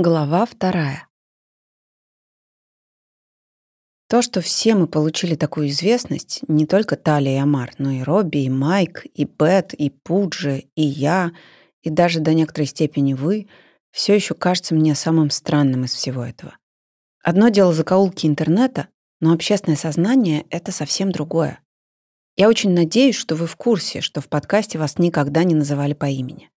Глава вторая. То, что все мы получили такую известность, не только Талия и Амар, но и Робби, и Майк, и Бет, и Пуджи, и я, и даже до некоторой степени вы, все еще кажется мне самым странным из всего этого. Одно дело закоулки интернета, но общественное сознание — это совсем другое. Я очень надеюсь, что вы в курсе, что в подкасте вас никогда не называли по имени.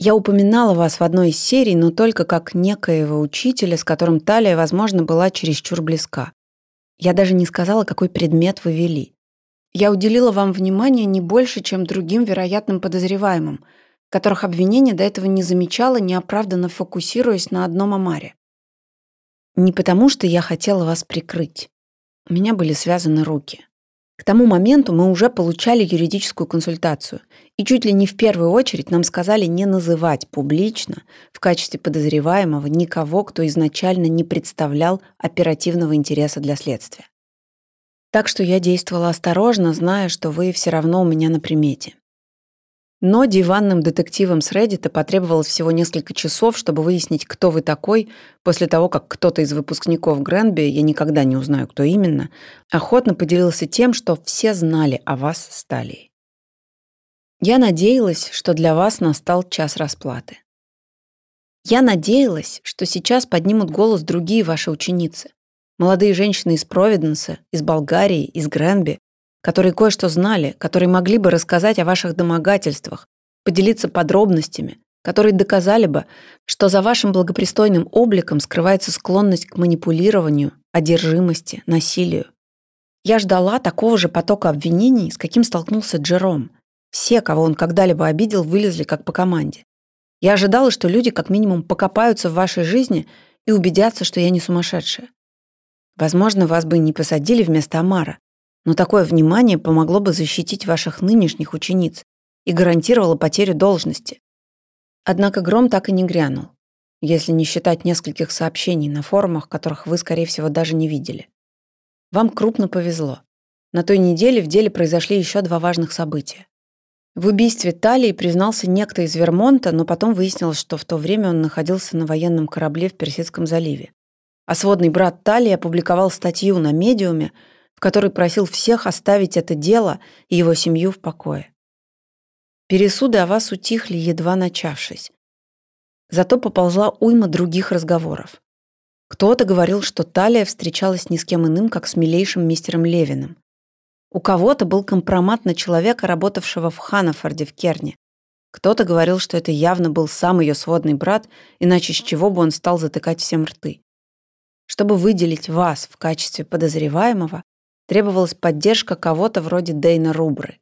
Я упоминала вас в одной из серий, но только как некоего учителя, с которым талия, возможно, была чересчур близка. Я даже не сказала, какой предмет вы вели. Я уделила вам внимание не больше, чем другим вероятным подозреваемым, которых обвинение до этого не замечало, неоправданно фокусируясь на одном Амаре. Не потому, что я хотела вас прикрыть. У меня были связаны руки. К тому моменту мы уже получали юридическую консультацию, и чуть ли не в первую очередь нам сказали не называть публично в качестве подозреваемого никого, кто изначально не представлял оперативного интереса для следствия. Так что я действовала осторожно, зная, что вы все равно у меня на примете. Но диванным детективам с Reddit потребовалось всего несколько часов, чтобы выяснить, кто вы такой, после того, как кто-то из выпускников Гренби, я никогда не узнаю, кто именно, охотно поделился тем, что все знали о вас с. Я надеялась, что для вас настал час расплаты. Я надеялась, что сейчас поднимут голос другие ваши ученицы. Молодые женщины из Провиденса, из Болгарии, из Гренби, которые кое-что знали, которые могли бы рассказать о ваших домогательствах, поделиться подробностями, которые доказали бы, что за вашим благопристойным обликом скрывается склонность к манипулированию, одержимости, насилию. Я ждала такого же потока обвинений, с каким столкнулся Джером. Все, кого он когда-либо обидел, вылезли как по команде. Я ожидала, что люди как минимум покопаются в вашей жизни и убедятся, что я не сумасшедшая. Возможно, вас бы не посадили вместо Амара, но такое внимание помогло бы защитить ваших нынешних учениц и гарантировало потерю должности. Однако гром так и не грянул, если не считать нескольких сообщений на форумах, которых вы, скорее всего, даже не видели. Вам крупно повезло. На той неделе в деле произошли еще два важных события. В убийстве Талии признался некто из Вермонта, но потом выяснилось, что в то время он находился на военном корабле в Персидском заливе. А сводный брат Талии опубликовал статью на «Медиуме», в которой просил всех оставить это дело и его семью в покое. Пересуды о вас утихли, едва начавшись. Зато поползла уйма других разговоров. Кто-то говорил, что Талия встречалась ни с кем иным, как с милейшим мистером Левиным. У кого-то был компромат на человека, работавшего в Ханафорде в Керне. Кто-то говорил, что это явно был сам ее сводный брат, иначе с чего бы он стал затыкать всем рты. Чтобы выделить вас в качестве подозреваемого, Требовалась поддержка кого-то вроде Дейна Рубры.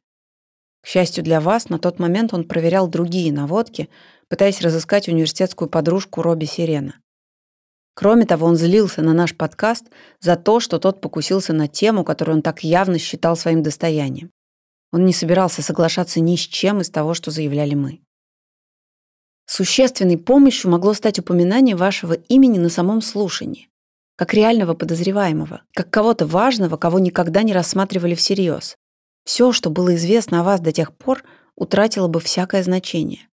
К счастью для вас, на тот момент он проверял другие наводки, пытаясь разыскать университетскую подружку Робби Сирена. Кроме того, он злился на наш подкаст за то, что тот покусился на тему, которую он так явно считал своим достоянием. Он не собирался соглашаться ни с чем из того, что заявляли мы. Существенной помощью могло стать упоминание вашего имени на самом слушании как реального подозреваемого, как кого-то важного, кого никогда не рассматривали всерьез. Все, что было известно о вас до тех пор, утратило бы всякое значение.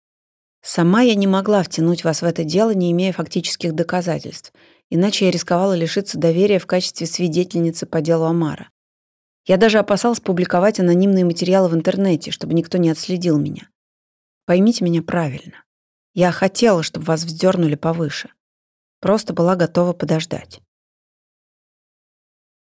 Сама я не могла втянуть вас в это дело, не имея фактических доказательств, иначе я рисковала лишиться доверия в качестве свидетельницы по делу Амара. Я даже опасалась публиковать анонимные материалы в интернете, чтобы никто не отследил меня. Поймите меня правильно. Я хотела, чтобы вас вздернули повыше. Просто была готова подождать.